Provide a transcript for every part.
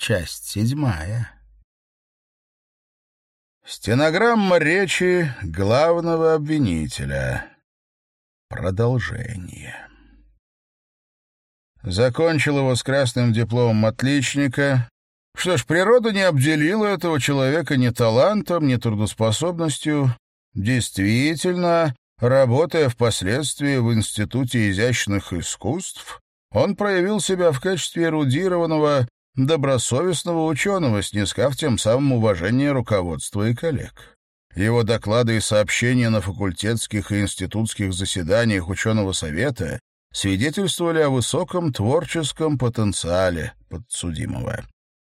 Часть седьмая. Стенограмма речи главного обвинителя. Продолжение. Закончил его с красным дипломом отличника. Что ж, природа не обделила этого человека ни талантом, ни трудоспособностью. Действительно, работая впоследствии в Институте изящных искусств, он проявил себя в качестве эрудированного, добросовестного ученого, снискав тем самым уважение руководства и коллег. Его доклады и сообщения на факультетских и институтских заседаниях ученого совета свидетельствовали о высоком творческом потенциале подсудимого.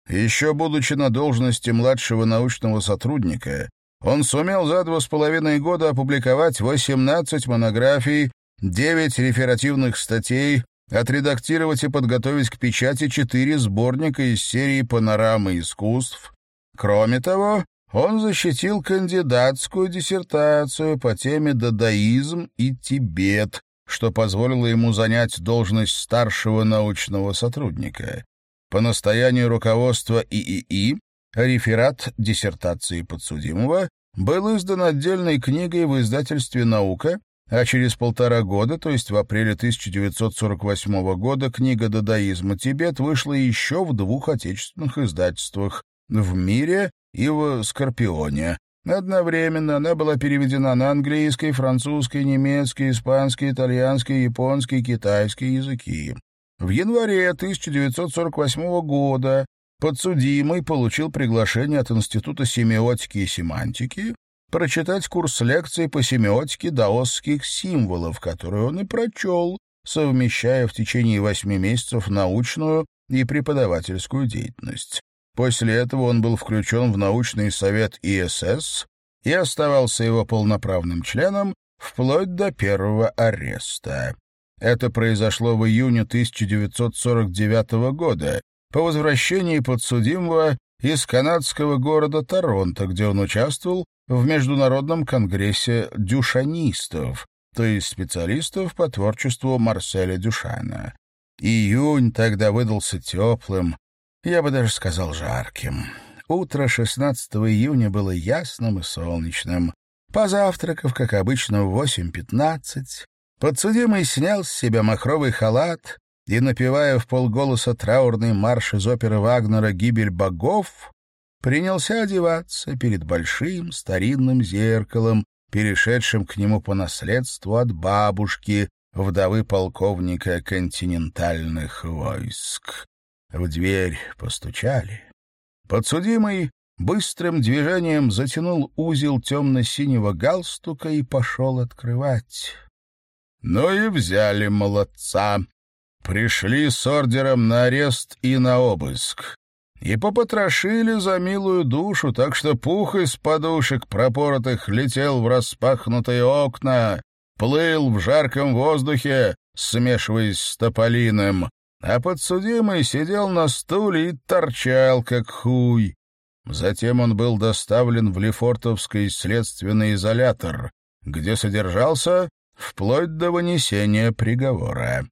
Еще будучи на должности младшего научного сотрудника, он сумел за два с половиной года опубликовать 18 монографий, 9 реферативных статей, отредактировать и подготовить к печати четыре сборника из серии «Панорамы искусств». Кроме того, он защитил кандидатскую диссертацию по теме «Дадаизм и Тибет», что позволило ему занять должность старшего научного сотрудника. По настоянию руководства ИИИ реферат диссертации подсудимого был издан отдельной книгой в издательстве «Наука», а через полтора года, то есть в апреле 1948 года, книга «Дадаизм и Тибет» вышла еще в двух отечественных издательствах «В мире» и в «Скорпионе». Одновременно она была переведена на английский, французский, немецкий, испанский, итальянский, японский, китайский языки. В январе 1948 года подсудимый получил приглашение от Института семиотики и семантики прочитать курс лекций по семиотике даосских символов, который он и прочел, совмещая в течение восьми месяцев научную и преподавательскую деятельность. После этого он был включен в научный совет ИСС и оставался его полноправным членом вплоть до первого ареста. Это произошло в июне 1949 года, по возвращении подсудимого из канадского города Торонто, где он участвовал в Международном конгрессе дюшанистов, то есть специалистов по творчеству Марселя Дюшана. Июнь тогда выдался теплым, я бы даже сказал жарким. Утро 16 июня было ясным и солнечным. Позавтракав, как обычно, в 8.15, подсудимый снял с себя махровый халат и, напевая в полголоса траурный марш из оперы Вагнера «Гибель богов», принялся одеваться перед большим старинным зеркалом, перешедшим к нему по наследству от бабушки, вдовы полковника континентальных войск. В дверь постучали. Подсудимый быстрым движением затянул узел темно-синего галстука и пошел открывать. Ну и взяли молодца. Пришли с ордером на арест и на обыск и попотрошили за милую душу, так что пух из подушек пропоротых летел в распахнутые окна, плыл в жарком воздухе, смешиваясь с тополиным, а подсудимый сидел на стуле и торчал, как хуй. Затем он был доставлен в Лефортовский следственный изолятор, где содержался вплоть до вынесения приговора.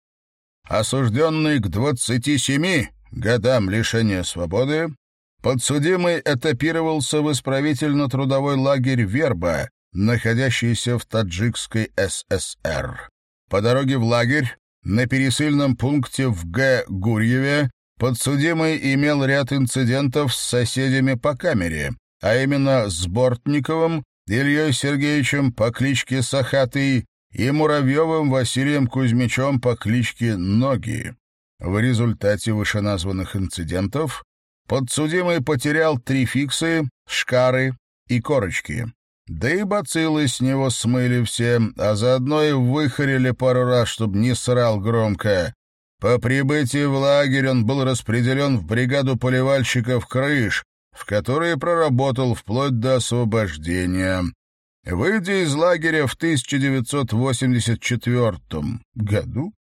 Осужденный к двадцати семи годам лишения свободы, подсудимый этапировался в исправительно-трудовой лагерь «Верба», находящийся в Таджикской ССР. По дороге в лагерь, на пересыльном пункте в Г. Гурьеве, подсудимый имел ряд инцидентов с соседями по камере, а именно с Бортниковым, Ильей Сергеевичем по кличке Сахатый и Муравьевым Василием Кузьмичем по кличке Ноги. В результате вышеназванных инцидентов подсудимый потерял три фиксы, шкары и корочки. Да и бациллы с него смыли все, а заодно и выхарили пару раз, чтобы не срал громко. По прибытии в лагерь он был распределен в бригаду поливальщиков крыш, в которой проработал вплоть до освобождения. Выйдя из лагеря в 1984 году,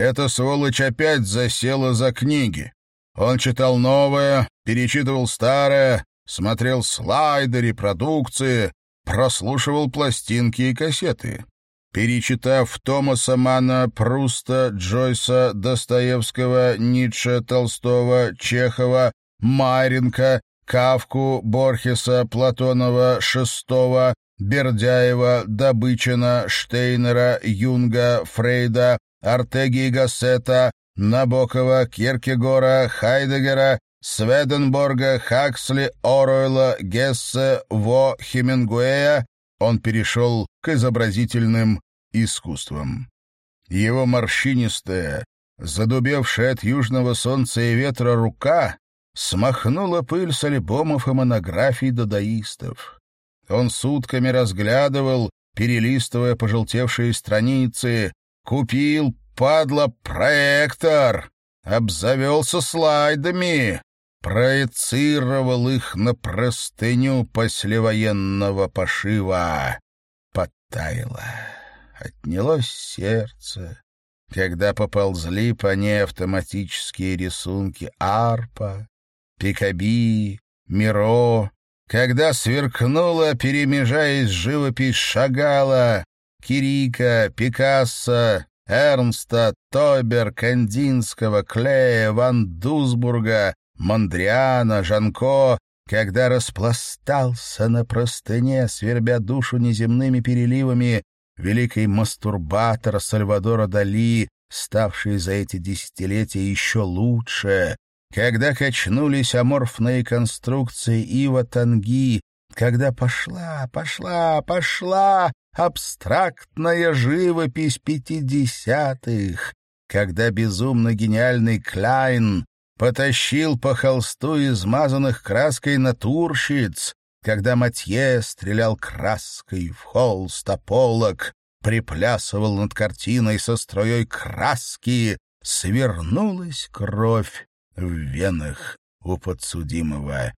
эта сволочь опять засела за книги. Он читал новое, перечитывал старое, смотрел слайды, репродукции, прослушивал пластинки и кассеты. Перечитав Томаса Мана, Пруста, Джойса, Достоевского, Ницше, Толстого, Чехова, Маренко, Кавку, Борхеса, Платонова, Шестого, Бердяева, Добычина, Штейнера, Юнга, Фрейда, Артеги и Гассета, Набокова, Киркегора, Хайдегера, Сведенборга, Хаксли, Оруэлла, Гессе, Во, Хемингуэя, он перешел к изобразительным искусствам. Его морщинистая, задубевшая от южного солнца и ветра рука смахнула пыль с альбомов и монографий дадаистов. Он сутками разглядывал, перелистывая пожелтевшие страницы, купил, падла, проектор, обзавелся слайдами, проецировал их на простыню послевоенного пошива. Подтаяло, отнялось сердце, когда поползли по ней автоматические рисунки арпа, пикаби, миро, когда сверкнула, перемежаясь живопись Шагала, Кирика, Пикассо, Эрнста, Тобер, Кандинского, Клея, Ван Дузбурга, Мондриана, Жанко, когда распластался на простыне, свербя душу неземными переливами, великий мастурбатор Сальвадора Дали, ставший за эти десятилетия еще лучше, когда качнулись аморфные конструкции Ива Танги, когда пошла, пошла, пошла абстрактная живопись пятидесятых, когда безумно гениальный Кляйн потащил по холсту измазанных краской натурщиц, когда Матье стрелял краской в холст, а полок приплясывал над картиной со струей краски, свернулась кровь в венах у подсудимого.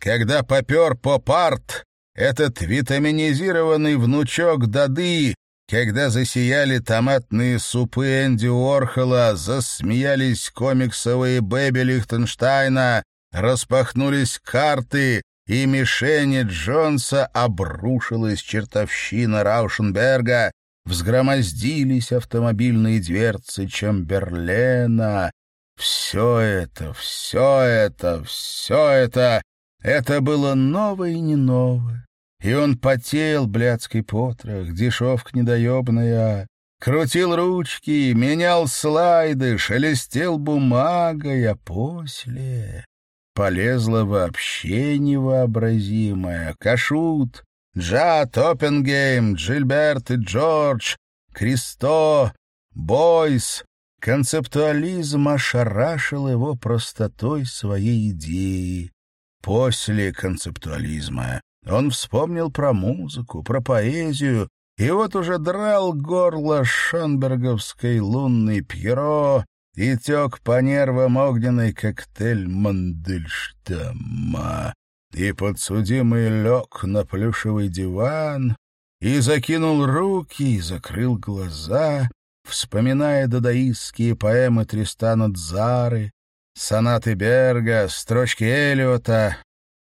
Когда попер поп-арт, этот витаминизированный внучок Дады когда засияли томатные супы Энди Уорхола, засмеялись комиксовые Бэби Лихтенштейна, распахнулись карты, и мишени Джонса обрушилась чертовщина Раушенберга, взгромоздились автомобильные дверцы Чемберлена. Все это, все это, все это, это было новое и не новое. И он потел, блядский потрох, дешевка недоебная, крутил ручки, менял слайды, шелестел бумагой, а после полезла вообще невообразимое. Кашут, Джад, Оппенгейм, Джильберт и Джордж, Кристо, Бойс. Концептуализм ошарашил его простотой своей идеи. После концептуализма он вспомнил про музыку, про поэзию, и вот уже драл горло шонберговской лунной пьеро и тек по нервам огненный коктейль Мандельштама. И подсудимый лег на плюшевый диван и закинул руки и закрыл глаза, вспоминая дадаистские поэмы Тристана Дзары, сонаты Берга, строчки Элиота,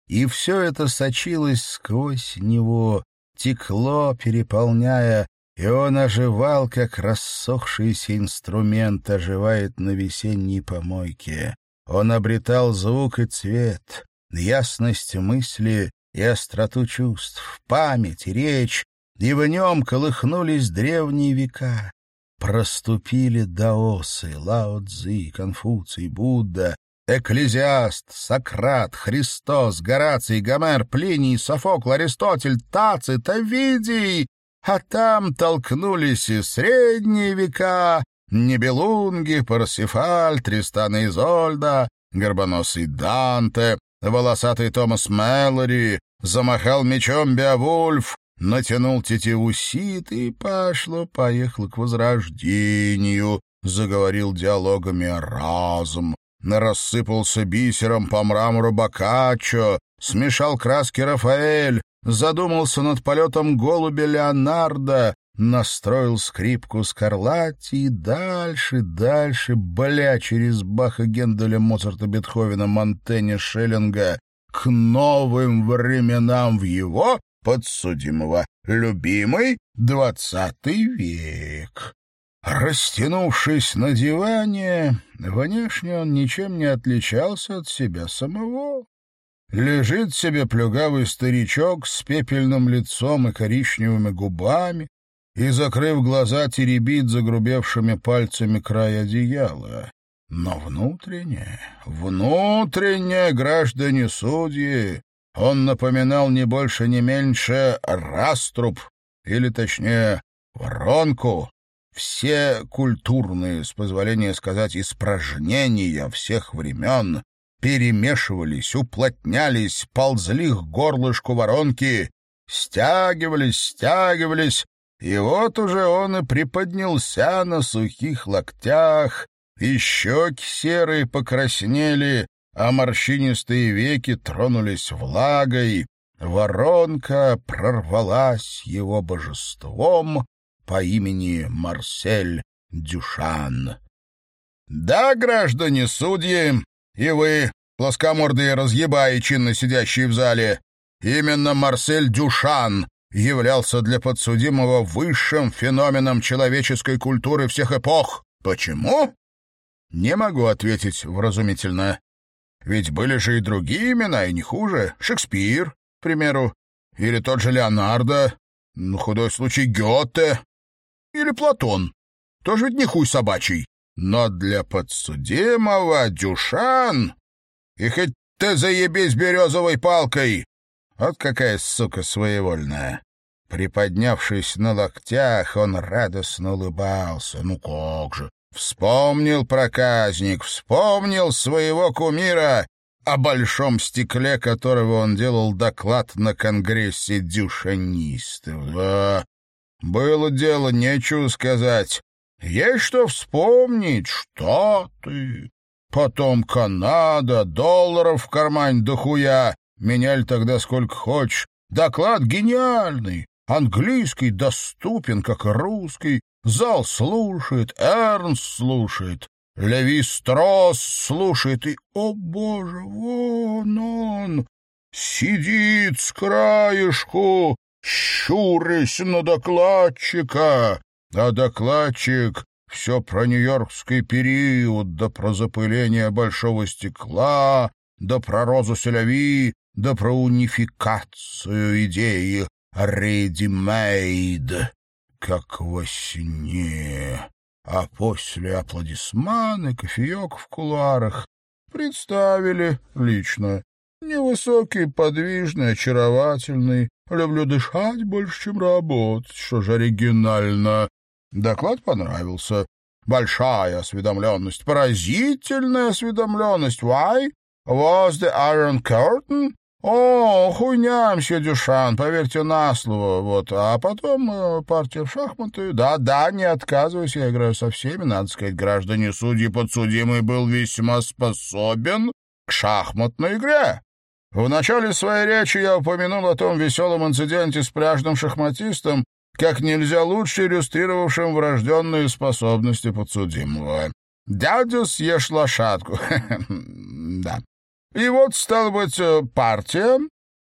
и все это сочилось сквозь него, текло, переполняя, и он оживал, как рассохшийся инструмент оживает на весенней помойке. Он обретал звук и цвет, ясность мысли и остроту чувств, память и речь, и в нем колыхнулись древние века. Проступили даосы, Лао Цзи, Конфуций, Будда, Экклезиаст, Сократ, Христос, Гораций, Гомер, Плиний, Софокл, Аристотель, Тацит, Овидий, а там толкнулись и средние века, Небелунги, Парсифаль, Тристан и Изольда, Горбоносый Данте, волосатый Томас Мэлори, замахал мечом Беовульф, натянул тетиву Сит и пошло-поехало к возрождению, заговорил диалогами разум, рассыпался бисером по мрамору Боккаччо, смешал краски Рафаэль, задумался над полетом голубя Леонардо, настроил скрипку Скарлатти и дальше, дальше, бля, через Баха, Генделя, Моцарта, Бетховена, Монтэня, Шеллинга к новым временам в его, подсудимого, любимый двадцатый век. Растянувшись на диване, внешне он ничем не отличался от себя самого. Лежит себе плюгавый старичок с пепельным лицом и коричневыми губами и, закрыв глаза, теребит загрубевшими пальцами край одеяла. Но внутренне, внутренне, граждане судьи, он напоминал не больше, не меньше раструб, или, точнее, воронку. Все культурные, с позволения сказать, испражнения всех времен перемешивались, уплотнялись, ползли к горлышку воронки, стягивались, стягивались, и вот уже он и приподнялся на сухих локтях, и щеки серые покраснели, а морщинистые веки тронулись влагой, воронка прорвалась его божеством по имени Марсель Дюшан. «Да, граждане судьи, и вы, плоскомордые разъебаи, чинно сидящие в зале, именно Марсель Дюшан являлся для подсудимого высшим феноменом человеческой культуры всех эпох. Почему? Не могу ответить вразумительно. Ведь были же и другие имена, и не хуже. Шекспир, к примеру, или тот же Леонардо, ну, худой случай Гёте, или Платон. Тоже ведь не хуй собачий. Но для подсудимого Дюшан... И хоть ты заебись березовой палкой, вот какая сука своевольная. Приподнявшись на локтях, он радостно улыбался. Ну как же! Вспомнил проказник, вспомнил своего кумира, о большом стекле которого он делал доклад на конгрессе дюшанистов. Да, было дело, нечего сказать. Есть что вспомнить, что ты. Потом Канада, долларов в кармане дохуя. Меняли тогда сколько хочешь. Доклад гениальный. Английский доступен, как русский. Зал слушает, Эрнст слушает, Леви Строс слушает, и, о боже, вон он, сидит с краешку, щурясь на докладчика, а докладчик все про нью-йоркский период, да про запыление большого стекла, да про розу Селяви, да про унификацию идеи «ready-made», как во сне. А после аплодисманы, кофеек в куларах представили лично. Невысокий, подвижный, очаровательный. Люблю дышать больше, чем работать, что же оригинально. Доклад понравился. Большая осведомленность, поразительная осведомленность. Why? Was the Iron Curtain? О, хуйня, мсье Дюшан, поверьте на слово. Вот. А потом э, партия в шахматы. Да-да, не отказываюсь, я играю со всеми. Надо сказать, граждане судьи подсудимый был весьма способен к шахматной игре. В начале своей речи я упомянул о том веселом инциденте с пляжным шахматистом, как нельзя лучше иллюстрировавшим врожденные способности подсудимого. Дядя съешь лошадку. да. И вот, стало быть, э, партия,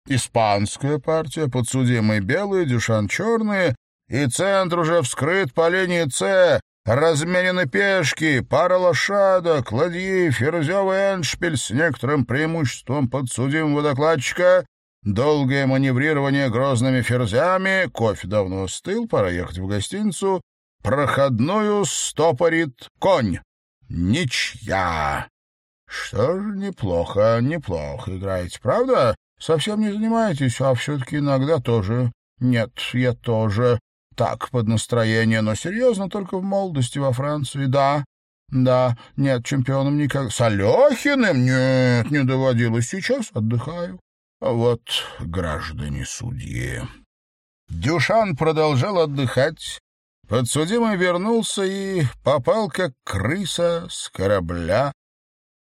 испанская партия, подсудимый белый, Дюшан черный, и центр уже вскрыт по линии С, разменены пешки, пара лошадок, ладьи, ферзевый эншпиль с некоторым преимуществом подсудимого докладчика, долгое маневрирование грозными ферзями, кофе давно остыл, пора ехать в гостиницу, проходную стопорит конь. Ничья. Что ж, неплохо, неплохо играете, правда? Совсем не занимаетесь, а все-таки иногда тоже. Нет, я тоже. Так, под настроение, но серьезно, только в молодости во Франции, да. Да, нет, чемпионом никак. С Алехиным? Нет, не доводилось. Сейчас отдыхаю. А вот, граждане судьи. Дюшан продолжал отдыхать. Подсудимый вернулся и попал, как крыса с корабля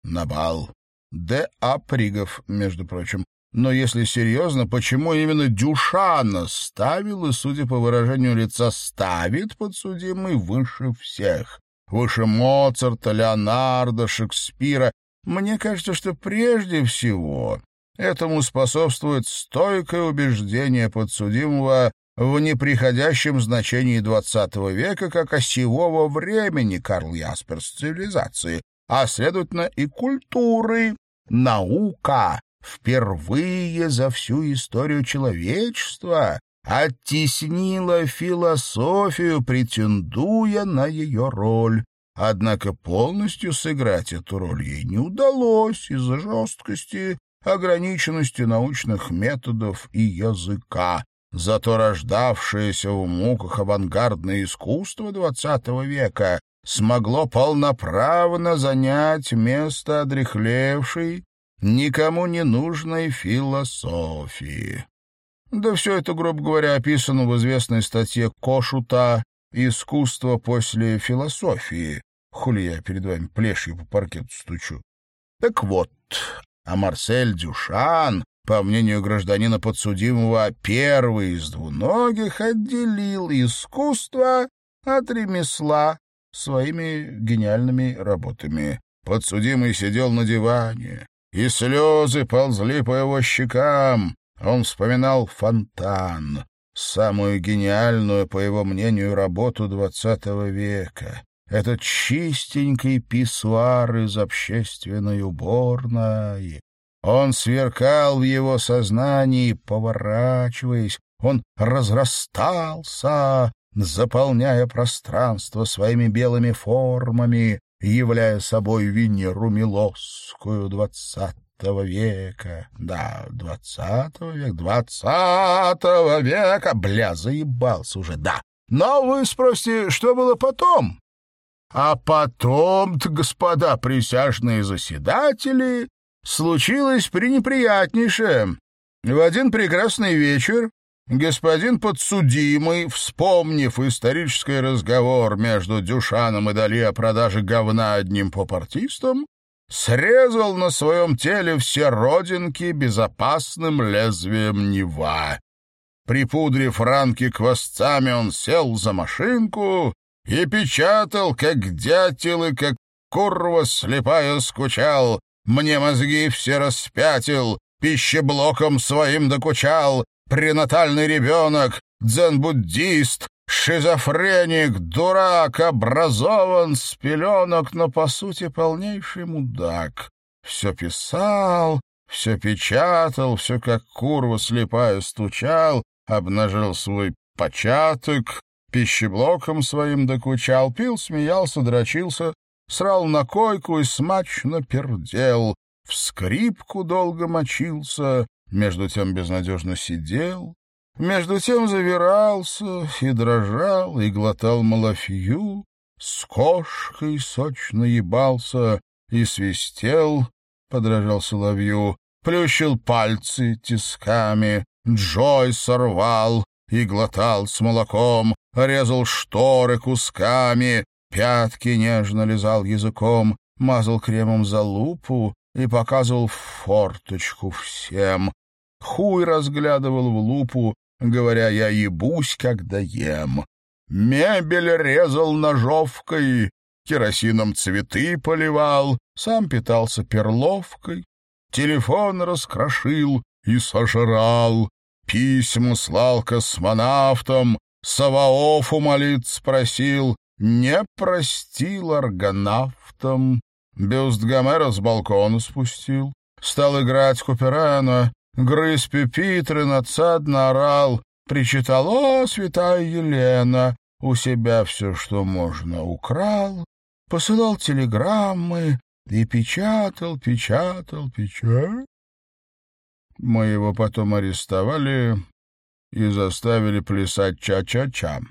на бал. Д. А. Пригов, между прочим. Но если серьезно, почему именно Дюшана ставил и, судя по выражению лица, ставит подсудимый выше всех? Выше Моцарта, Леонардо, Шекспира. Мне кажется, что прежде всего этому способствует стойкое убеждение подсудимого в неприходящем значении XX века как осевого времени Карл Ясперс цивилизации, а, следовательно, и культуры, наука впервые за всю историю человечества оттеснила философию, претендуя на ее роль. Однако полностью сыграть эту роль ей не удалось из-за жесткости, ограниченности научных методов и языка. Зато рождавшееся в муках авангардное искусство XX века смогло полноправно занять место одрехлевшей, никому не нужной философии. Да все это, грубо говоря, описано в известной статье Кошута «Искусство после философии». Хули я перед вами плешью по паркету стучу. Так вот, а Марсель Дюшан, по мнению гражданина подсудимого, первый из двуногих отделил искусство от ремесла своими гениальными работами. Подсудимый сидел на диване, и слезы ползли по его щекам. Он вспоминал фонтан, самую гениальную, по его мнению, работу двадцатого века. Этот чистенький писсуар из общественной уборной. Он сверкал в его сознании, поворачиваясь, он разрастался, заполняя пространство своими белыми формами, являя собой Венеру Милосскую двадцатого века. Да, двадцатого века, двадцатого века. Бля, заебался уже, да. Но вы спросите, что было потом? А потом-то, господа присяжные заседатели, случилось пренеприятнейшее. В один прекрасный вечер господин подсудимый, вспомнив исторический разговор между Дюшаном и Дали о продаже говна одним попартистом, срезал на своем теле все родинки безопасным лезвием Нева. Припудрив ранки квасцами, он сел за машинку и печатал, как дятел и как курва слепая скучал. Мне мозги все распятил, пищеблоком своим докучал, пренатальный ребенок, дзен-буддист, шизофреник, дурак, образован с пеленок, но, по сути, полнейший мудак. Все писал, все печатал, все как курва слепая стучал, обнажил свой початок, пищеблоком своим докучал, пил, смеялся, дрочился, срал на койку и смачно пердел, в скрипку долго мочился, между тем безнадежно сидел, между тем завирался и дрожал, и глотал малафью, с кошкой сочно ебался и свистел, подражал соловью, плющил пальцы тисками, Джой сорвал и глотал с молоком, резал шторы кусками, пятки нежно лизал языком, мазал кремом за лупу и показывал форточку всем, Хуй разглядывал в лупу, говоря, я ебусь, когда ем. Мебель резал ножовкой, керосином цветы поливал, сам питался перловкой, телефон раскрошил и сожрал, письма слал космонавтам, Саваофу молиться просил, не простил аргонавтам. Бюст Гомера с балкона спустил, стал играть Куперана, грыз пюпитры, надсадно орал, причитал «О, святая Елена!» У себя все, что можно, украл, посылал телеграммы и печатал, печатал, печатал. Мы его потом арестовали и заставили плясать ча-ча-ча.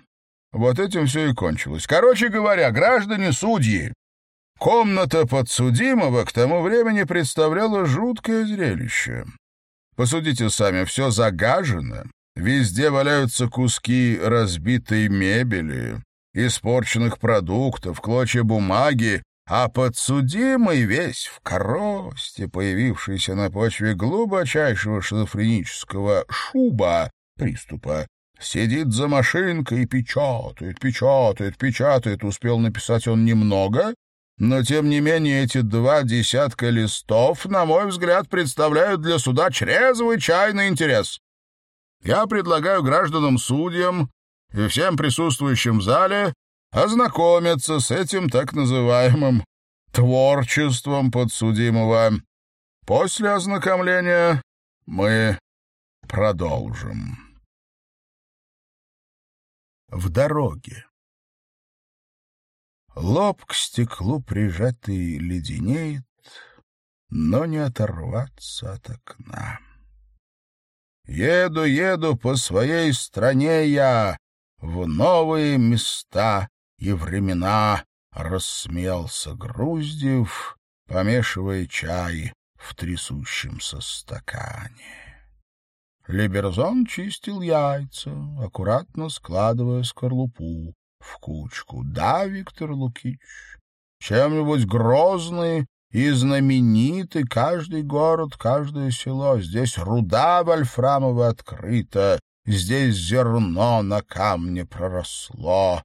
Вот этим все и кончилось. Короче говоря, граждане судьи, комната подсудимого к тому времени представляла жуткое зрелище. Посудите сами, все загажено, везде валяются куски разбитой мебели, испорченных продуктов, клочья бумаги, а подсудимый весь в коросте, появившийся на почве глубочайшего шизофренического шуба приступа, сидит за машинкой и печатает, печатает, печатает. Успел написать он немного, но, тем не менее, эти два десятка листов, на мой взгляд, представляют для суда чрезвычайный интерес. я предлагаю гражданам-судьям и всем присутствующим в зале ознакомиться с этим так называемым творчеством подсудимого. После ознакомления мы продолжим. В дороге. Лоб к стеклу прижатый леденеет, но не оторваться от окна. Еду, еду по своей стране я в новые места и времена, — рассмеялся Груздев, помешивая чай в трясущемся стакане. Либерзон чистил яйца, аккуратно складывая скорлупу в кучку. Да, Виктор Лукич, чем-нибудь грозный и знаменитый каждый город, каждое село. Здесь руда вольфрамова открыта, здесь зерно на камне проросло.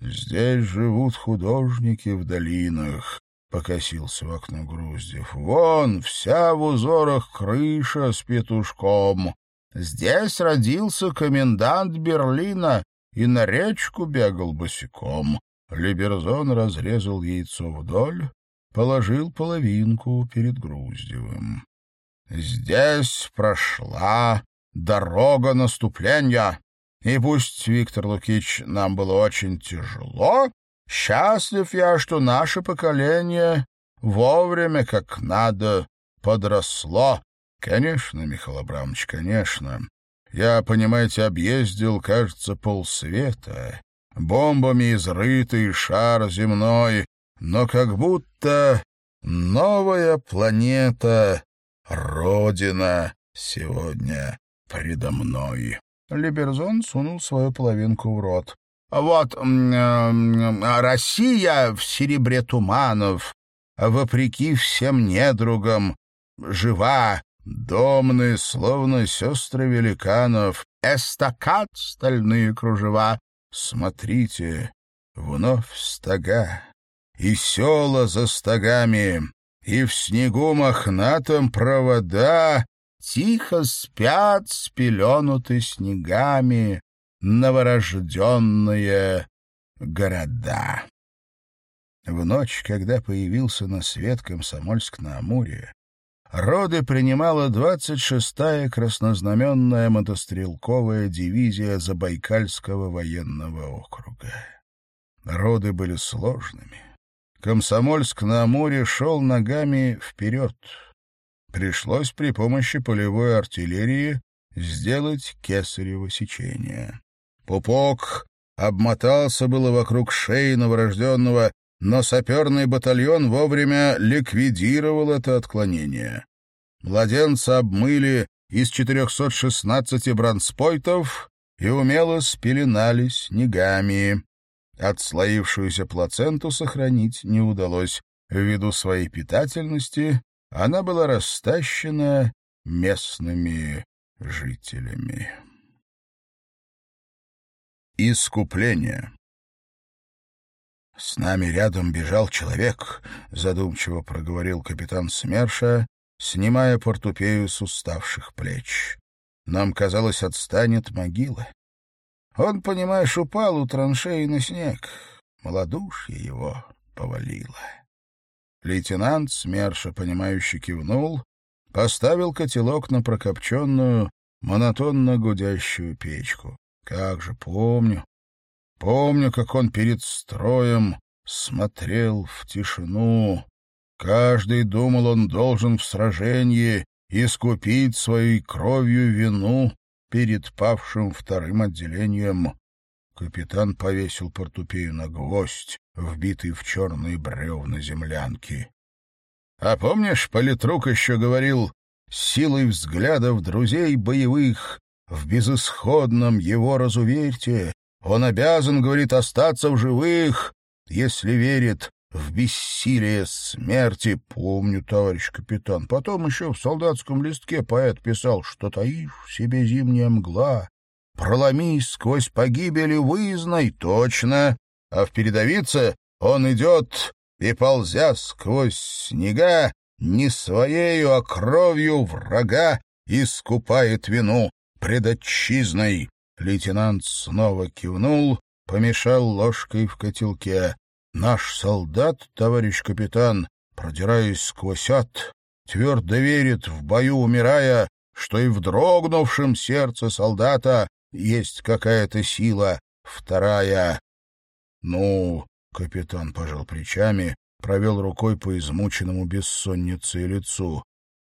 Здесь живут художники в долинах, — покосился в окно Груздев. Вон, вся в узорах крыша с петушком. Здесь родился комендант Берлина и на речку бегал босиком. Либерзон разрезал яйцо вдоль, положил половинку перед Груздевым. Здесь прошла дорога наступления. И пусть, Виктор Лукич, нам было очень тяжело, счастлив я, что наше поколение вовремя, как надо, подросло. Конечно, Михаил Абрамович, конечно. Я, понимаете, объездил, кажется, полсвета. Бомбами изрытый шар земной, но как будто новая планета, Родина, сегодня предо мной. Либерзон сунул свою половинку в рот. «Вот Россия в серебре туманов, вопреки всем недругам, жива, домны, словно сестры великанов, эстакад стальные кружева. Смотрите, вновь стога, и села за стогами, и в снегу мохнатом провода, Тихо спят, спеленуты снегами, новорожденные города. В ночь, когда появился на свет Комсомольск-на-Амуре, роды принимала 26-я краснознаменная мотострелковая дивизия Забайкальского военного округа. Роды были сложными. Комсомольск-на-Амуре шел ногами вперед — пришлось при помощи полевой артиллерии сделать кесарево сечение. Пупок обмотался было вокруг шеи новорожденного, но саперный батальон вовремя ликвидировал это отклонение. Младенца обмыли из 416 бронспойтов и умело спеленали снегами. Отслоившуюся плаценту сохранить не удалось ввиду своей питательности она была растащена местными жителями. Искупление «С нами рядом бежал человек», — задумчиво проговорил капитан СМЕРШа, снимая портупею с уставших плеч. «Нам казалось, отстанет могила. Он, понимаешь, упал у траншеи на снег. Молодушье его повалило». Лейтенант, смерша, понимающе кивнул, поставил котелок на прокопченную, монотонно гудящую печку. Как же помню. Помню, как он перед строем смотрел в тишину. Каждый думал, он должен в сражении искупить своей кровью вину перед павшим вторым отделением. Капитан повесил портупею на гвоздь, вбитый в черные бревна землянки. А помнишь, политрук еще говорил, силой взглядов друзей боевых, в безысходном его разуверьте, он обязан, говорит, остаться в живых, если верит в бессилие смерти. Помню, товарищ капитан. Потом еще в солдатском листке поэт писал, что таишь в себе зимняя мгла, проломись сквозь погибели выездной, точно, а в передовице он идет и, ползя сквозь снега, не своею, а кровью врага искупает вину. пред отчизной. Лейтенант снова кивнул, помешал ложкой в котелке. Наш солдат, товарищ капитан, продираясь сквозь ад, твердо верит, в бою умирая, что и в дрогнувшем сердце солдата есть какая-то сила вторая. Ну, капитан пожал плечами, провел рукой по измученному бессонницей лицу.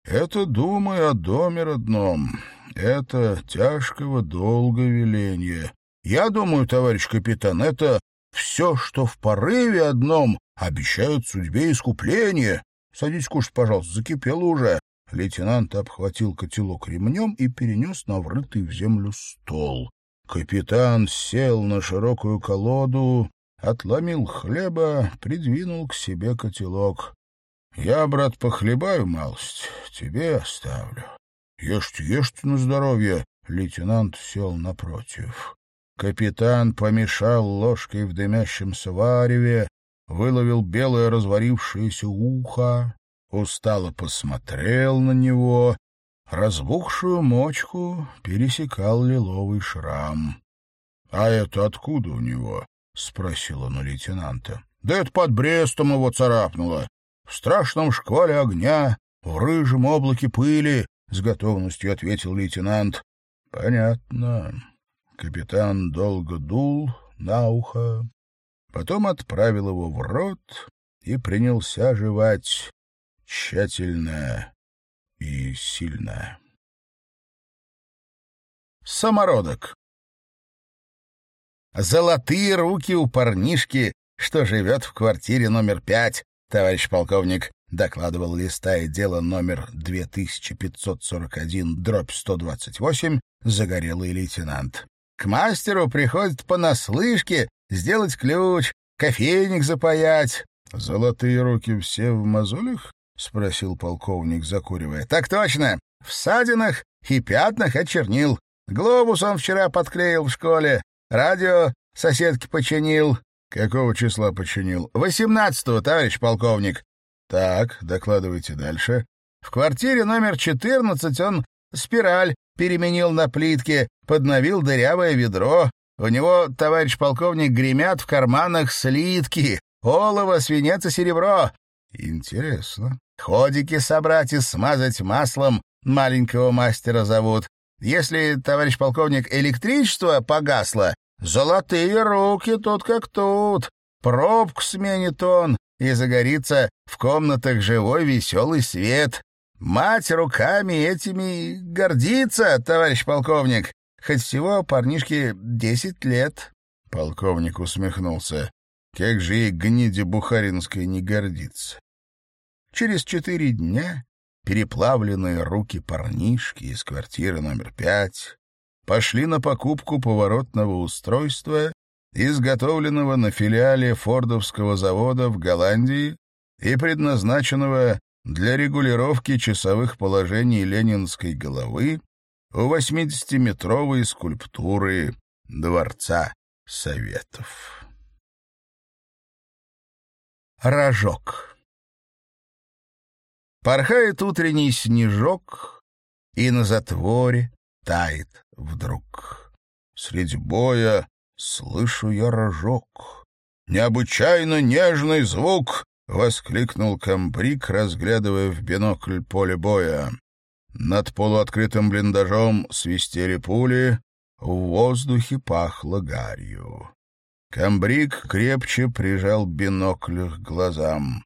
Это, думай о доме родном, это тяжкого долга веленье. Я думаю, товарищ капитан, это все, что в порыве одном обещают судьбе искупление. Садись кушать, пожалуйста, закипело уже. Лейтенант обхватил котелок ремнем и перенес на врытый в землю стол. Капитан сел на широкую колоду, отломил хлеба, придвинул к себе котелок. — Я, брат, похлебаю малость, тебе оставлю. — Ешьте, ешьте на здоровье. Лейтенант сел напротив. Капитан помешал ложкой в дымящемся вареве, выловил белое разварившееся ухо, устало посмотрел на него, разбухшую мочку пересекал лиловый шрам. — А это откуда у него? — спросил он у лейтенанта. — Да это под Брестом его царапнуло. В страшном шквале огня, в рыжем облаке пыли, — с готовностью ответил лейтенант. — Понятно. Капитан долго дул на ухо, потом отправил его в рот и принялся жевать тщательно и сильно. Самородок. Золотые руки у парнишки, что живет в квартире номер пять, товарищ полковник, докладывал листая дело номер 2541, дробь 128, загорелый лейтенант. К мастеру приходит понаслышке сделать ключ, кофейник запаять. Золотые руки все в мозолях? — спросил полковник, закуривая. — Так точно. В садинах и пятнах от. Глобус он вчера подклеил в школе. Радио соседки починил. — Какого числа починил? — Восемнадцатого, товарищ полковник. — Так, докладывайте дальше. В квартире номер четырнадцать он спираль переменил на плитке, подновил дырявое ведро. У него, товарищ полковник, гремят в карманах слитки, олово, свинец и серебро. Интересно. Ходики собрать и смазать маслом маленького мастера зовут. Если, товарищ полковник, электричество погасло, золотые руки тут как тут. Пробку сменит он, и загорится в комнатах живой веселый свет. Мать руками этими гордится, товарищ полковник. Хоть всего парнишке десять лет. Полковник усмехнулся. Как же ей гниде Бухаринской не гордится. Через четыре дня переплавленные руки парнишки из квартиры номер пять пошли на покупку поворотного устройства, изготовленного на филиале Фордовского завода в Голландии и предназначенного для регулировки часовых положений ленинской головы у 80-метровой скульптуры Дворца Советов. Рожок Порхает утренний снежок, и на затворе тает вдруг. Средь боя слышу я рожок. Необычайно нежный звук! — воскликнул комбриг, разглядывая в бинокль поле боя. Над полуоткрытым блиндажом свистели пули, в воздухе пахло гарью. Комбриг крепче прижал бинокль к глазам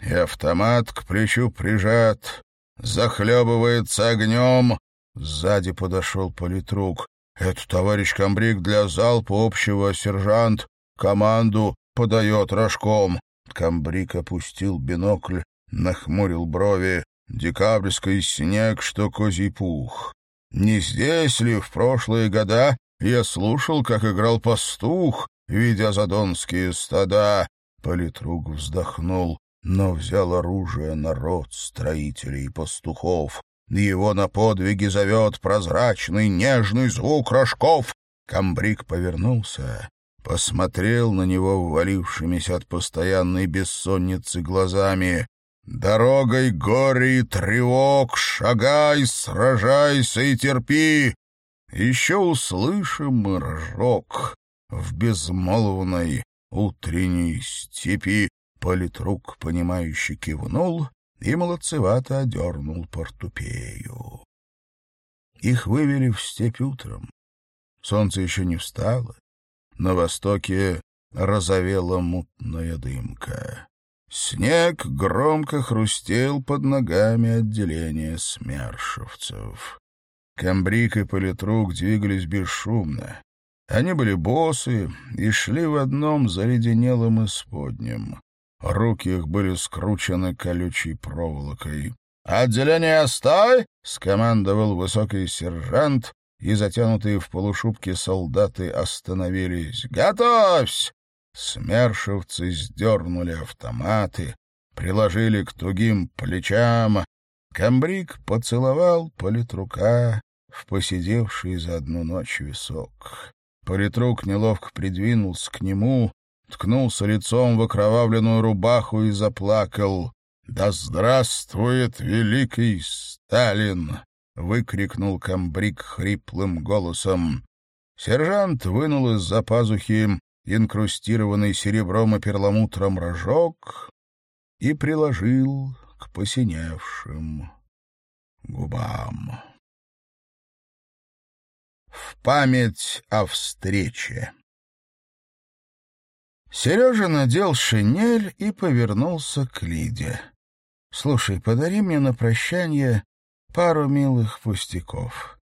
и автомат к плечу прижат, захлебывается огнем. Сзади подошел политрук. Это товарищ комбриг для залпа общего сержант. Команду подает рожком. Комбриг опустил бинокль, нахмурил брови. Декабрьский снег, что козий пух. Не здесь ли в прошлые года я слушал, как играл пастух, видя задонские стада? Политрук вздохнул но взял оружие народ строителей и пастухов. Его на подвиги зовет прозрачный нежный звук рожков. Камбрик повернулся, посмотрел на него ввалившимися от постоянной бессонницы глазами. «Дорогой горе и тревог шагай, сражайся и терпи!» еще услышим мы рожок в безмолвной утренней степи. Политрук, понимающе кивнул и молодцевато одернул портупею. Их вывели в степь утром. Солнце еще не встало. На востоке розовела мутная дымка. Снег громко хрустел под ногами отделения смершевцев. Камбрик и Политрук двигались бесшумно. Они были босы и шли в одном заледенелом исподнем. Руки их были скручены колючей проволокой. «Отделение стой!» — скомандовал высокий сержант, и затянутые в полушубки солдаты остановились. «Готовься!» Смершевцы сдернули автоматы, приложили к тугим плечам. Камбрик поцеловал политрука в посидевший за одну ночь висок. Политрук неловко придвинулся к нему, ткнулся лицом в окровавленную рубаху и заплакал. «Да здравствует великий Сталин!» — выкрикнул комбриг хриплым голосом. Сержант вынул из-за пазухи инкрустированный серебром и перламутром рожок и приложил к посиневшим губам. В память о встрече Сережа надел шинель и повернулся к Лиде. — Слушай, подари мне на прощание пару милых пустяков.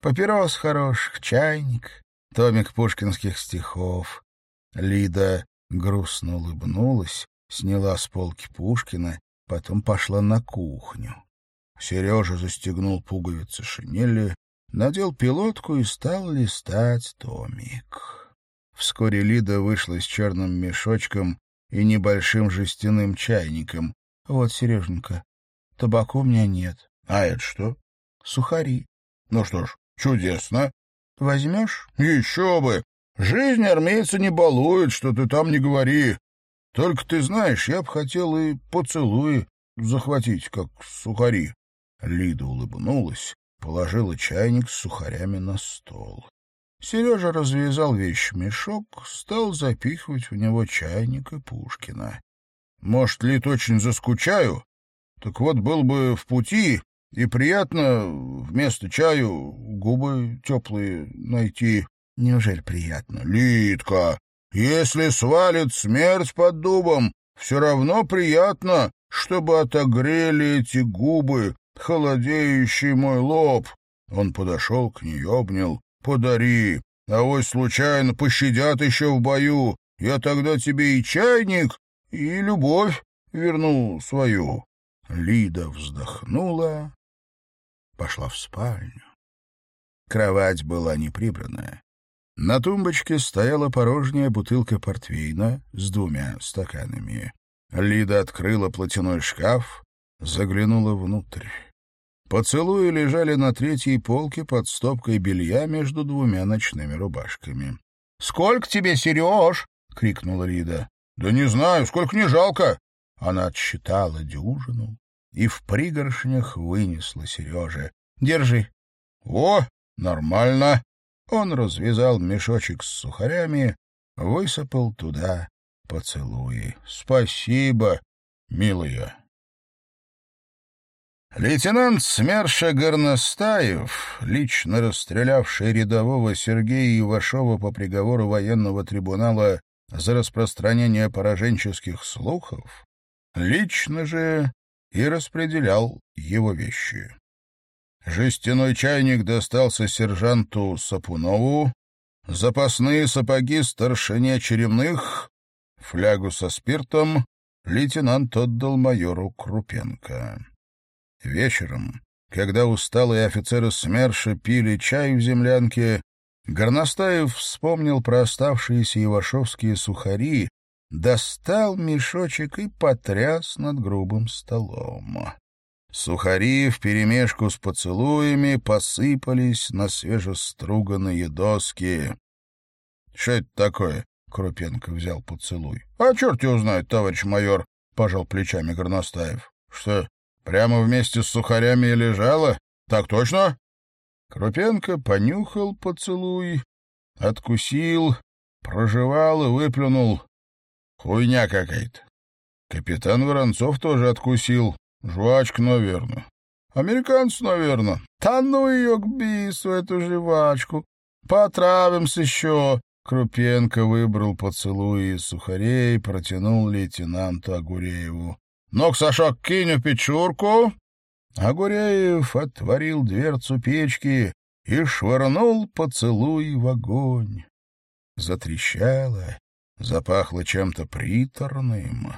Папирос хороших, чайник, томик пушкинских стихов, Лида грустно улыбнулась, сняла с полки Пушкина, потом пошла на кухню. Сережа застегнул пуговицы шинели, надел пилотку и стал листать томик. Вскоре Лида вышла с черным мешочком и небольшим жестяным чайником. — Вот, Сереженька, табаку у меня нет. — А это что? — Сухари. — Ну что ж, чудесно. — Возьмешь? — Еще бы! Жизнь армейца не балует, что ты там не говори. Только ты знаешь, я бы хотел и поцелуи захватить, как сухари. Лида улыбнулась, положила чайник с сухарями на стол. Сережа развязал вещь-мешок, стал запихивать в него чайник и Пушкина. Может, Лид, очень заскучаю? Так вот, был бы в пути, и приятно вместо чаю губы теплые найти. Неужели приятно? Литка, если свалит смерть под дубом, все равно приятно, чтобы отогрели эти губы, холодеющий мой лоб. Он подошел к ней, обнял. Подари, а ось случайно пощадят еще в бою. Я тогда тебе и чайник, и любовь верну свою. Лида вздохнула, пошла в спальню. Кровать была неприбранная. На тумбочке стояла порожняя бутылка портвейна с двумя стаканами. Лида открыла платяной шкаф, заглянула внутрь. Поцелуи лежали на третьей полке под стопкой белья между двумя ночными рубашками. — Сколько тебе, Сереж? — крикнула Лида. — Да не знаю, сколько не жалко. Она отсчитала дюжину и в пригоршнях вынесла Сереже. — Держи. — О, нормально. Он развязал мешочек с сухарями, высыпал туда поцелуи. — Спасибо, милая. Лейтенант СМЕРШа Горностаев, лично расстрелявший рядового Сергея Ивашова по приговору военного трибунала за распространение пораженческих слухов, лично же и распределял его вещи. Жестяной чайник достался сержанту Сапунову, запасные сапоги старшине Черемных, флягу со спиртом лейтенант отдал майору Крупенко. Вечером, когда усталые офицеры СМЕРШа пили чай в землянке, Горностаев вспомнил про оставшиеся ивашовские сухари, достал мешочек и потряс над грубым столом. Сухари вперемешку с поцелуями посыпались на свежеструганные доски. — Что это такое? — Крупенко взял поцелуй. — А черт его знает, товарищ майор, — пожал плечами Горностаев. — Что, прямо вместе с сухарями и лежало? Так точно? Крупенко понюхал поцелуй, откусил, прожевал и выплюнул. Хуйня какая-то. Капитан Воронцов тоже откусил. Жвачка, наверное. Американцы, наверное. Та ну ее к бису, эту жвачку. Потравимся еще. Крупенко выбрал поцелуй из сухарей, протянул лейтенанту Агурееву. — Ну-ка, Сашок, кинь печурку. Агуреев отворил дверцу печки и швырнул поцелуй в огонь. Затрещало, запахло чем-то приторным.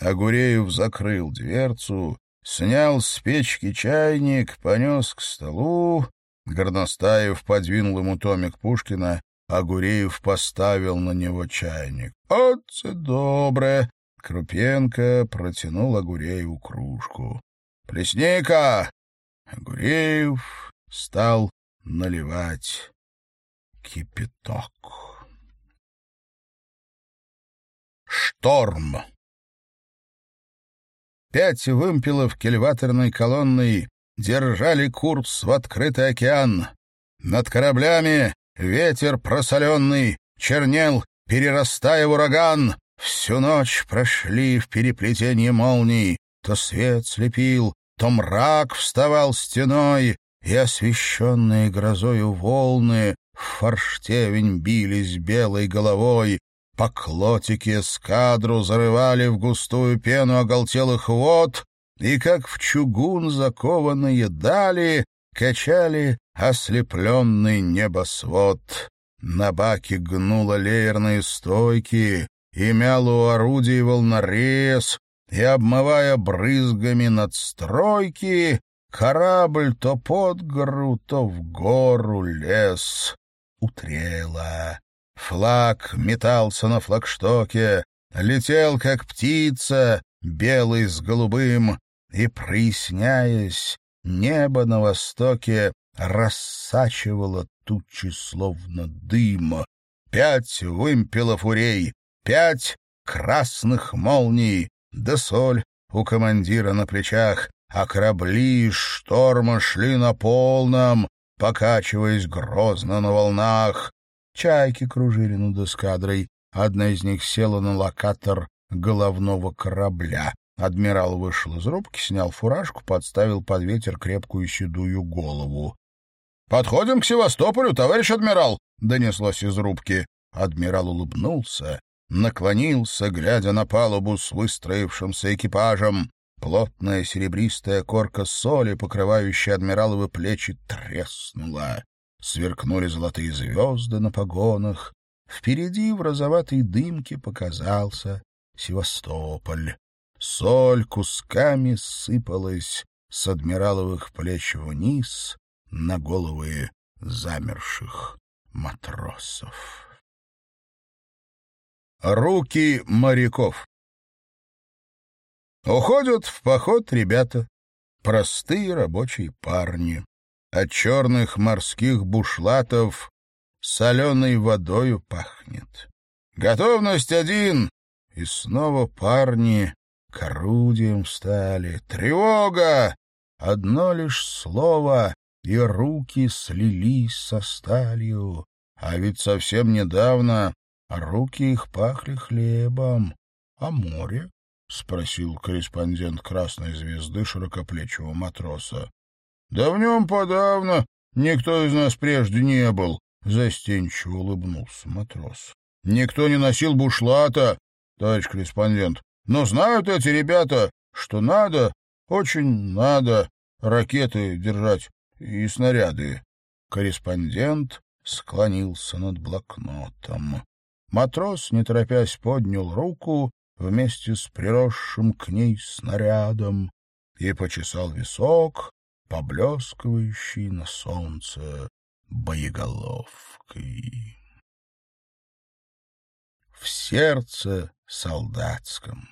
Агуреев закрыл дверцу, снял с печки чайник, понес к столу. Горностаев подвинул ему томик Пушкина, Агуреев поставил на него чайник. «Отце добре!» Крупенко протянул Агурееву кружку. «Плесника!» Агуреев стал наливать кипяток. Шторм Пять вымпелов кельваторной колонной держали курс в открытый океан. Над кораблями ветер просоленный чернел, перерастая в ураган. Всю ночь прошли в переплетении молний. То свет слепил, то мрак вставал стеной, и освещенные грозою волны в форштевень бились белой головой, по клотике эскадру зарывали в густую пену оголтелых вод, и, как в чугун закованные дали, качали ослепленный небосвод. На баке гнуло леерные стойки, и мял у орудий волнорез, и, обмывая брызгами надстройки, корабль то под гору, то в гору лес. Утрела. Флаг метался на флагштоке, летел, как птица, белый с голубым, и, проясняясь, небо на востоке рассачивало тучи, словно дым. Пять вымпелов урей, пять красных молний, да соль у командира на плечах, а корабли шторма шли на полном, покачиваясь грозно на волнах. Чайки кружили над эскадрой. Одна из них села на локатор головного корабля. Адмирал вышел из рубки, снял фуражку, подставил под ветер крепкую седую голову. — Подходим к Севастополю, товарищ адмирал! — донеслось из рубки. Адмирал улыбнулся, наклонился, глядя на палубу с выстроившимся экипажем. Плотная серебристая корка соли, покрывающая адмираловы плечи, треснула. Сверкнули золотые звезды на погонах. Впереди в розоватой дымке показался Севастополь. Соль кусками сыпалась с адмираловых плеч вниз на головы замерших матросов. Руки моряков Уходят в поход ребята, простые рабочие парни. От черных морских бушлатов соленой водою пахнет. Готовность один, и снова парни к орудиям встали. Тревога! Одно лишь слово, и руки слились со сталью. А ведь совсем недавно руки их пахли хлебом. А море? — спросил корреспондент «Красной звезды» широкоплечего матроса. Да в нем подавно никто из нас прежде не был, — застенчиво улыбнулся матрос. — Никто не носил бушлата, товарищ корреспондент. Но знают эти ребята, что надо, очень надо ракеты держать и снаряды. Корреспондент склонился над блокнотом. Матрос, не торопясь, поднял руку вместе с приросшим к ней снарядом и почесал висок, поблескивающий на солнце боеголовкой. В сердце солдатском.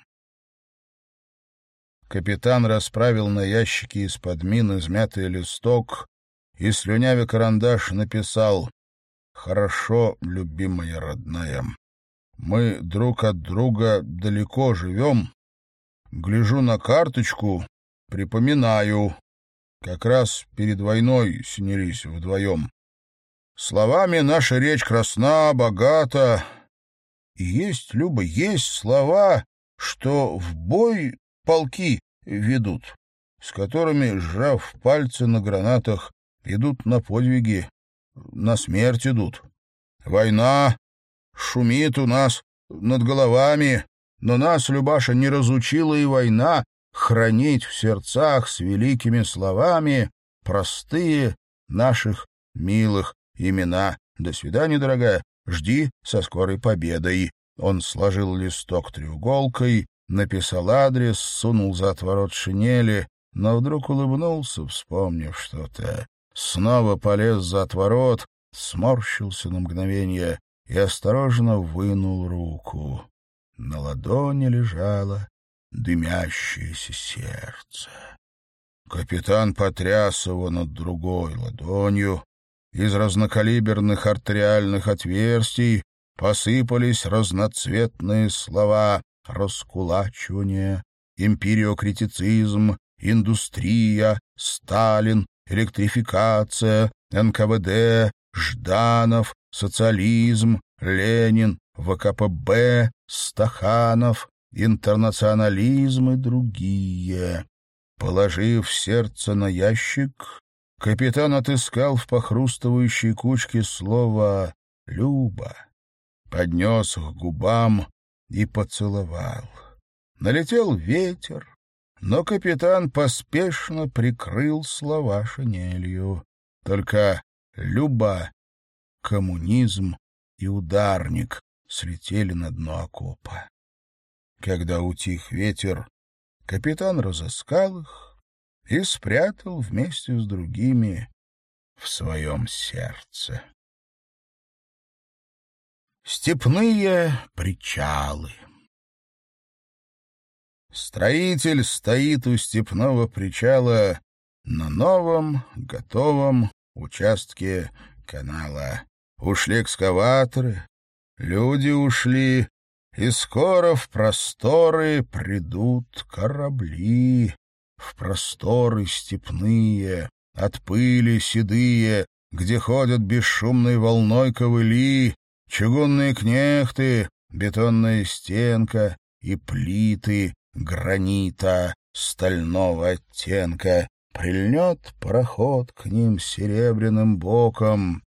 Капитан расправил на ящике из-под мин измятый листок и, слюнявя карандаш, написал «Хорошо, любимая родная, мы друг от друга далеко живем. Гляжу на карточку, припоминаю, Как раз перед войной снялись вдвоем. Словами наша речь красна, богата. И есть, Люба, есть слова, что в бой полки ведут, с которыми, сжав пальцы на гранатах, идут на подвиги, на смерть идут. Война шумит у нас над головами, но нас, Любаша, не разучила и война хранить в сердцах с великими словами простые наших милых имена. До свидания, дорогая. Жди со скорой победой. Он сложил листок треуголкой, написал адрес, сунул за отворот шинели, но вдруг улыбнулся, вспомнив что-то. Снова полез за отворот, сморщился на мгновение и осторожно вынул руку. На ладони лежало дымящееся сердце. Капитан потряс его над другой ладонью. Из разнокалиберных артериальных отверстий посыпались разноцветные слова «раскулачивание», «империокритицизм», «индустрия», «Сталин», «электрификация», «НКВД», «Жданов», «социализм», «Ленин», ВКПБ, Стаханов, интернационализм и другие. Положив сердце на ящик, капитан отыскал в похрустывающей кучке слово «Люба», поднес к губам и поцеловал. Налетел ветер, но капитан поспешно прикрыл слова шинелью. Только «Люба», «коммунизм» и «ударник» слетели на дно окопа. Когда утих ветер, капитан разыскал их и спрятал вместе с другими в своем сердце. Степные причалы Строитель стоит у степного причала на новом, готовом участке канала. Ушли экскаваторы, люди ушли, и скоро в просторы придут корабли, в просторы степные, от пыли седые, где ходят бесшумной волной ковыли, чугунные кнехты, бетонная стенка и плиты гранита стального оттенка. Прильнет проход к ним серебряным боком.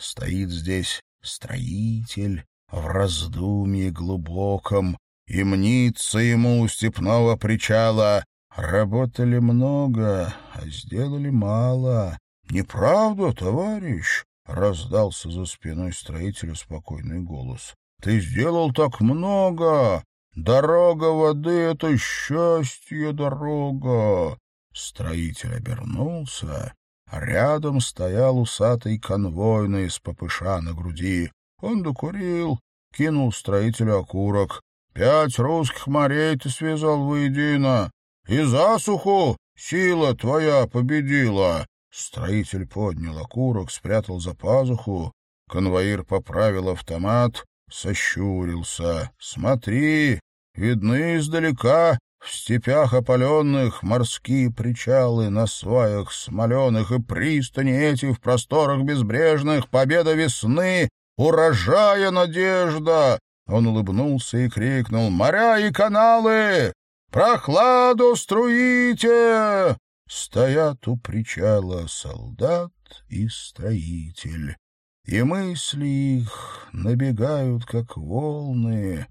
Стоит здесь строитель, в раздумье глубоком, и мнится ему у степного причала. Работали много, а сделали мало. Неправда, товарищ? — раздался за спиной строителя спокойный голос. — Ты сделал так много! Дорога воды — это счастье дорога! Строитель обернулся. Рядом стоял усатый конвойный с попыша на груди. Он докурил, кинул строителю окурок. «Пять русских морей ты связал воедино, и засуху сила твоя победила!» Строитель поднял окурок, спрятал за пазуху. Конвоир поправил автомат, сощурился. «Смотри, видны издалека в степях опаленных морские причалы на сваях смоленых и пристани эти в просторах безбрежных, победа весны урожая надежда!» Он улыбнулся и крикнул «Моря и каналы! Прохладу струите!» Стоят у причала солдат и строитель, и мысли их набегают, как волны,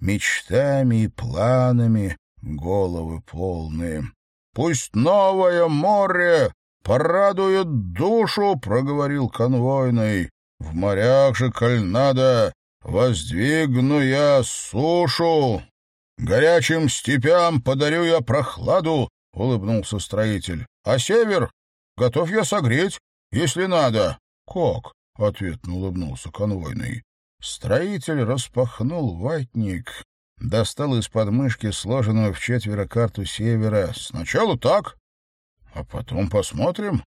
мечтами и планами головы полные. «Пусть новое море порадует душу!» — проговорил конвойный. В морях же, коль надо, воздвигну я сушу. Горячим степям подарю я прохладу, — улыбнулся строитель. А север готов я согреть, если надо. Как? — ответно улыбнулся конвойный. Строитель распахнул ватник, достал из подмышки сложенную в четверо карту севера. Сначала так, а потом посмотрим.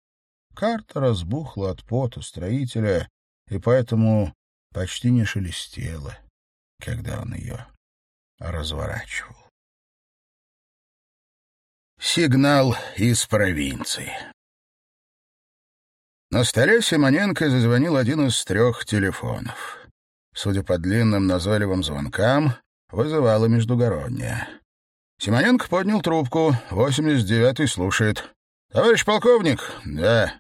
Карта разбухла от пота строителя, и поэтому почти не шелестела, когда он ее разворачивал. Сигнал из провинции. На столе Симоненко зазвонил один из трех телефонов. Судя по длинным назойливым звонкам, вызывало междугороднее. Симоненко поднял трубку. 89-й слушает. «Товарищ полковник?» «Да».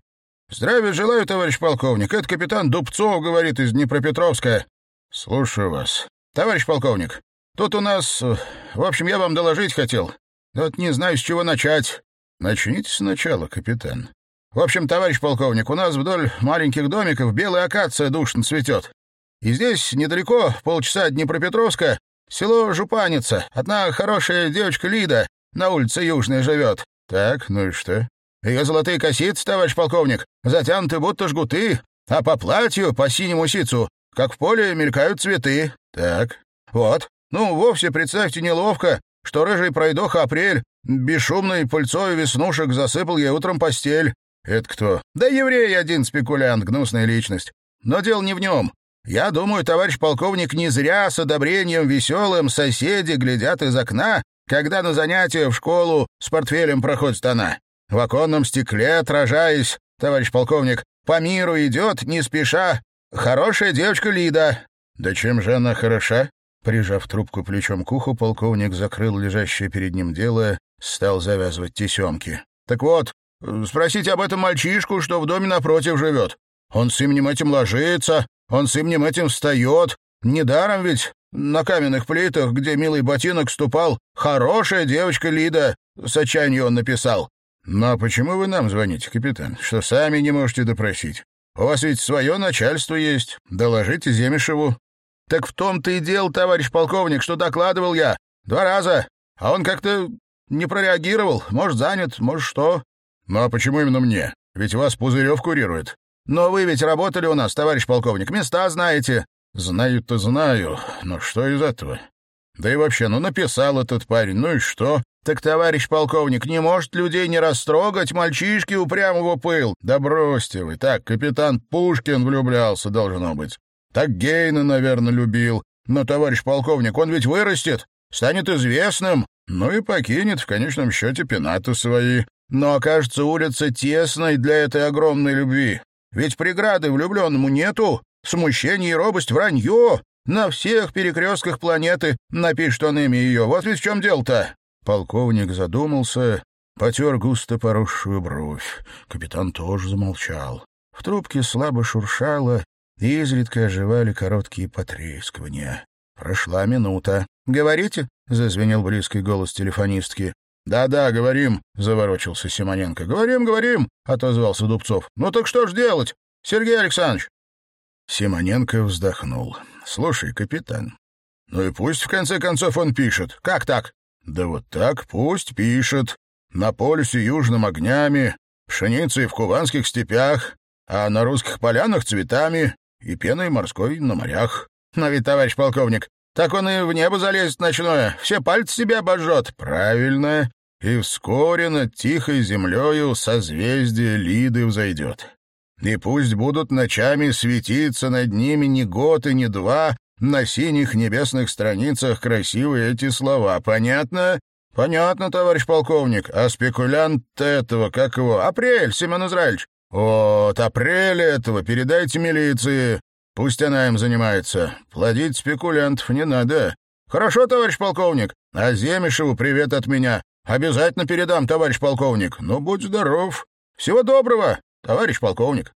«Здравия желаю, товарищ полковник. Это капитан Дубцов говорит из Днепропетровска». «Слушаю вас». «Товарищ полковник, тут у нас... В общем, я вам доложить хотел. Вот не знаю, с чего начать». «Начните сначала, капитан». «В общем, товарищ полковник, у нас вдоль маленьких домиков белая акация душно цветет. И здесь, недалеко, полчаса Днепропетровска, село Жупаница. Одна хорошая девочка Лида на улице Южной живет. Так, ну и что? Ее золотые косицы, товарищ полковник, затянуты будто жгуты, а по платью, по синему ситцу, как в поле мелькают цветы. Так, вот. Ну, вовсе, представьте, неловко, что рыжий пройдоха апрель бесшумной пыльцой веснушек засыпал ей утром постель. Это кто? Да еврей один спекулянт, гнусная личность. Но дело не в нем. Я думаю, товарищ полковник, не зря с одобрением веселым соседи глядят из окна, когда на занятия в школу с портфелем проходит она. В оконном стекле, отражаясь, товарищ полковник, по миру идет, не спеша, хорошая девочка Лида. Да чем же она хороша? Прижав трубку плечом к уху, полковник закрыл лежащее перед ним дело, стал завязывать тесемки. Так вот, спросите об этом мальчишку, что в доме напротив живет. Он с именем этим ложится, он с именем этим встает. Недаром ведь на каменных плитах, где милый ботинок ступал, «Хорошая девочка Лида», с отчаянием он написал. «Но «Ну, а почему вы нам звоните, капитан? Что сами не можете допросить? У вас ведь свое начальство есть. Доложите Земишеву». «Так в том-то и дело, товарищ полковник, что докладывал я. Два раза. А он как-то не прореагировал. Может, занят, может, что». «Ну а почему именно мне? Ведь вас Пузырев курирует». «Но вы ведь работали у нас, товарищ полковник, места знаете». «Знаю-то знаю, но что из этого? Да и вообще, ну написал этот парень, ну и что?» «Так, товарищ полковник, не может людей не растрогать, мальчишки упрямого пыл». «Да бросьте вы, так капитан Пушкин влюблялся, должно быть. Так Гейна, наверное, любил. Но, товарищ полковник, он ведь вырастет, станет известным, ну и покинет в конечном счете пенаты свои. Но окажется улица тесной для этой огромной любви. Ведь преграды влюбленному нету, смущение и робость — вранье. На всех перекрестках планеты напишет он имя ее. Вот ведь в чем дело-то. Полковник задумался, потер густо поросшую бровь. Капитан тоже замолчал. В трубке слабо шуршало, и изредка оживали короткие потрескивания. Прошла минута. «Говорите?» — зазвенел близкий голос телефонистки. «Да-да, говорим», — заворочился Симоненко. «Говорим, говорим», — отозвался Дубцов. «Ну так что ж делать, Сергей Александрович?» Симоненко вздохнул. «Слушай, капитан, ну и пусть в конце концов он пишет. Как так?» «Да вот так пусть пишет. На полюсе южным огнями, пшеницей в кубанских степях, а на русских полянах цветами и пеной морской на морях. Но ведь, товарищ полковник, так он и в небо залезет ночное, все пальцы себе обожжет. Правильно и вскоре над тихой землею созвездие Лиды взойдет. И пусть будут ночами светиться над ними ни год и ни два, на синих небесных страницах красивые эти слова. Понятно? Понятно, товарищ полковник. А спекулянт этого, как его? Апрель, Семен Израильевич. Вот, апрель этого передайте милиции. Пусть она им занимается. Плодить спекулянтов не надо. Хорошо, товарищ полковник. А Земишеву привет от меня. Обязательно передам, товарищ полковник. Ну, будь здоров. Всего доброго, товарищ полковник.